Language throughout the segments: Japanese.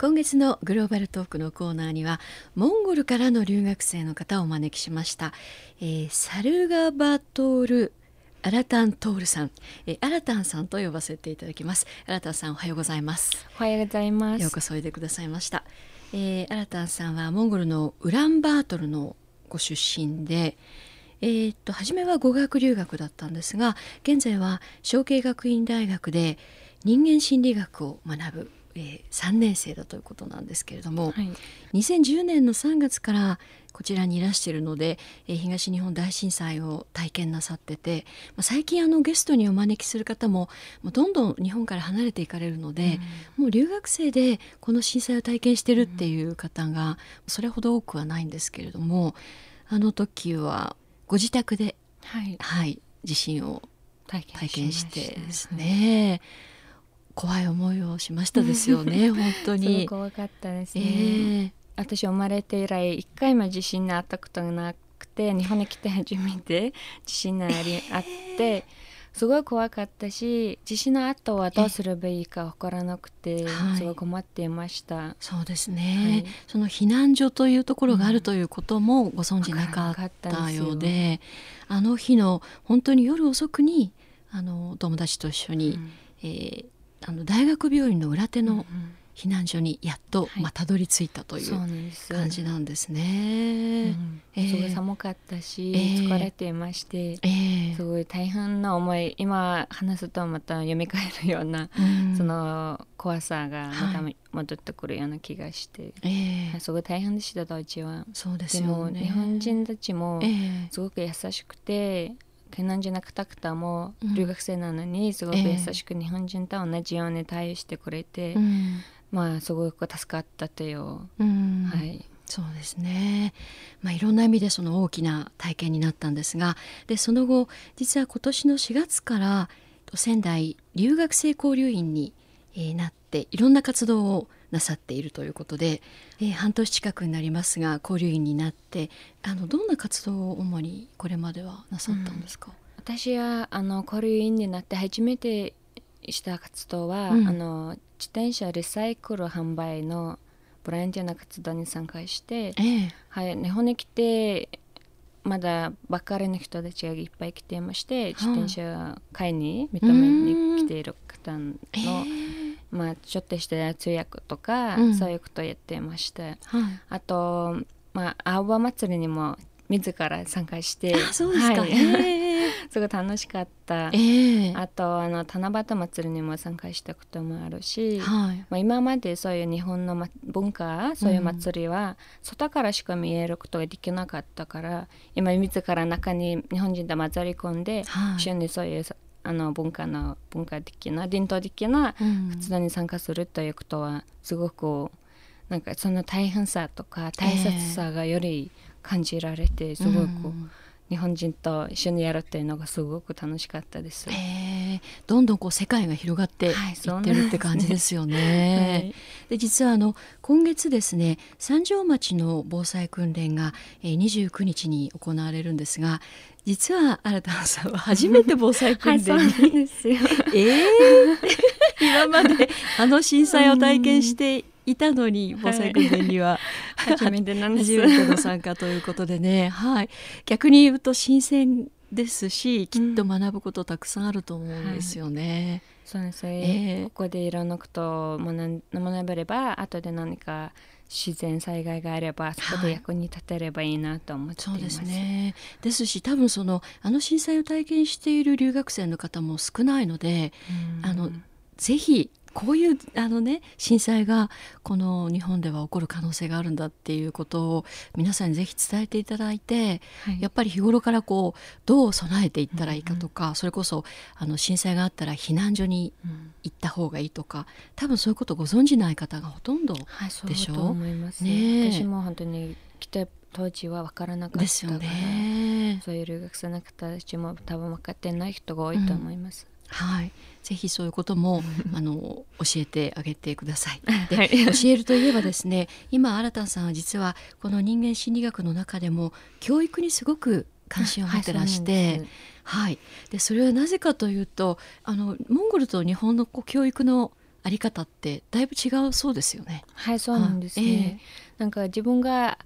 今月のグローバルトークのコーナーにはモンゴルからの留学生の方をお招きしました、えー、サルガバトールアラタントールさん、えー、アラタンさんと呼ばせていただきます。アラタンさんおはようございます。おはようございます。ようこそおいでくださいました、えー、アラタンさんはモンゴルのウランバートルのご出身でえー、っと初めは語学留学だったんですが現在は小慶学院大学で人間心理学を学ぶえー、3年生だということなんですけれども、はい、2010年の3月からこちらにいらしているので、えー、東日本大震災を体験なさってて、まあ、最近あのゲストにお招きする方ももうどんどん日本から離れていかれるので、うん、もう留学生でこの震災を体験してるっていう方がそれほど多くはないんですけれどもあの時はご自宅で、はい、はい、地震を体験してですね。怖い思いをしましたですよね 本当に。怖かったですね、えー、私生まれて以来一回も地震にあったことがなくて日本に来て初めて地震があり、えー、あってすごい怖かったし地震の後はどうすればいいか分からなくて、すごい困っていました、そうですね、はい、その避難所というところがあるということもご存知なかったようでうん、あの日の本当に夜遅くにあの友達と一緒に、うん、えーあの大学病院の裏手の避難所にやっと、まあ、たどり着いたという感じなんですね。すごい寒かったし、えー、疲れていまして、えー、すごい大変な思い今話すとまた読み返るような、うん、その怖さがまた戻ってくるような気がして、はい、すごい大変でした当時は。そうです、ね、でも日本人たちもすごく優しくて、ケナンジナクタクタも留学生なのにすごく優しく日本人と同じように対応してくれて、うん、まあすごく助かったという、うん、はい。そうですね、まあ、いろんな意味でその大きな体験になったんですがでその後実は今年の4月から仙台留学生交流員になっていろんな活動をなさっているということで、えー、半年近くになりますが交流員になってあのどんな活動を主にこれまではなさったんですか、うん、私はあの交流員になって初めてした活動は、うん、あの自転車リサイクル販売のボランティアな活動に参加して、えー、はい、日本に来てまだばかりの人たちがいっぱい来ていまして自転車買いに認めに来ている方の、えーまあ、ちょっとした通訳とか、うん、そういうことをやってまして、はい、あと、まあ、青葉祭りにも自ら参加してそうですか、はい、すごい楽しかった、えー、あとあの七夕祭りにも参加したこともあるし、はい、まあ、今までそういう日本の、ま、文化そういう祭りは外からしか見えることができなかったから、今自ら中に日本人と混ざり込んで、はい、一緒にそういうあの文化の文化的な伝統的な活動に参加するということはすごくなんかその大変さとか大切さがより感じられてすごく、日本人と一緒にやるっていうのがすごく楽しかったです。どんどんこう世界が広がっていってるって感じですよね。はい、で実はあの今月ですね三条町の防災訓練が、えー、29日に行われるんですが実は新田さんは初めて防災訓練に、はい、ですよ。えー、今まであの震災を体験していたのに、防災訓練には、はい、初めてなんです。初めての参加ということでね、はい、逆に言うと新鮮ですしきっと学ぶことたくさんあると思うんですよね。うんそうです。ね、えー、ここでいろんなことを学学べれば後で何か自然災害があればそこで役に立てればいいなと思っています、はい、そうですね。ですし多分そのあの震災を体験している留学生の方も少ないので、あのぜひこういうあの、ね、震災がこの日本では起こる可能性があるんだっていうことを皆さんにぜひ伝えていただいて、はい、やっぱり日頃からこうどう備えていったらいいかとか、うんうん、それこそあの震災があったら避難所に行った方がいいとか、多分そういうことご存じない方がほとんどでしょ、はい、思いますね。私も本当に来て当時は分からなかったですよね。そういう留学生の方たちも多分分かってない人が多いと思います。うんはい、ぜひそういうことも あの教えてあげてください。で、はい、教えるといえばですね今新田さんは実はこの人間心理学の中でも教育にすごく関心を持ってらして、はい、でそれはなぜかというとあのモンゴルと日本のこう教育のあり方ってだいぶ違うそうですよね。はいそうなんですね。えー、なんか自分が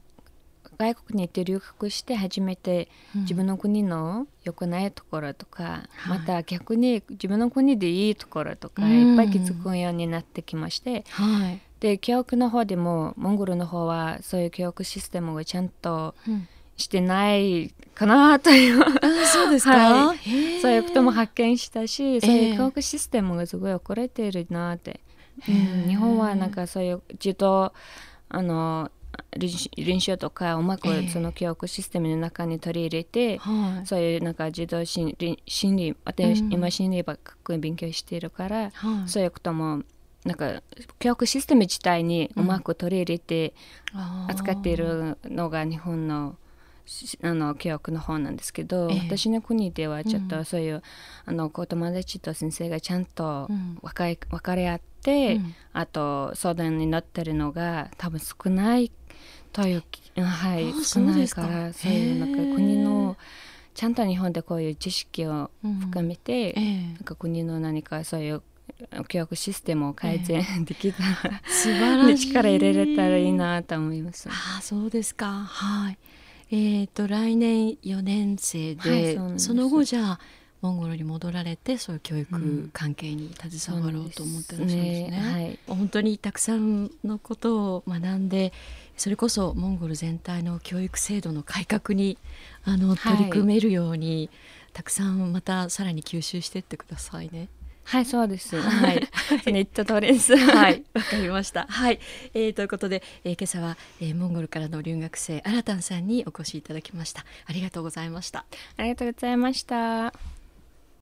外国に行って留学して初めて自分の国の良くないところとか、うん、また逆に自分の国でいいところとか、いっぱい気づくようになってきまして、はい、で教育の方でもモンゴルの方はそういう教育システムがちゃんとしてないかなという、うん、そうですか、はい、そういうことも発見したしそういう教育システムがすごい遅れているなって、うん、日本はなんかそういう児童あの臨床とかうまくその教育システムの中に取り入れて、えー、そういうなんか児童心理心理私、うん、今心理ばっかり勉強しているから、はい、そういうこともなんか教育システム自体にうまく取り入れて扱っているのが日本のあの教育の方なんですけど、えー、私の国ではちょっとそういう、うん、あの子友達と先生がちゃんと分か,、分かり合って、うん、あと相談になってるのが多分少ないというはい少ないからそういうなんか国のちゃんと日本でこういう知識を深めて、うんえ。ー、なんか国の何かそういう教育システムを改善できたら、えー、素晴らしい。力入れれたらいいなと思います。あそうですか。はいえーと、来年4年生ではい、その後じゃあモンゴルに戻られてそういう教育関係に携わろうと思ってらっしゃるんですね。うん、すねはい、本当にたくさんのことを学んでそれこそモンゴル全体の教育制度の改革にあの取り組めるように、はい、たくさんまたさらに吸収していってくださいね。はいそうです。はい。ネット通りです。はい。わかりました。はい。えー、ということで、えー、今朝は、えー、モンゴルからの留学生アラタンさんにお越しいただきました。ありがとうございました。ありがとうございました。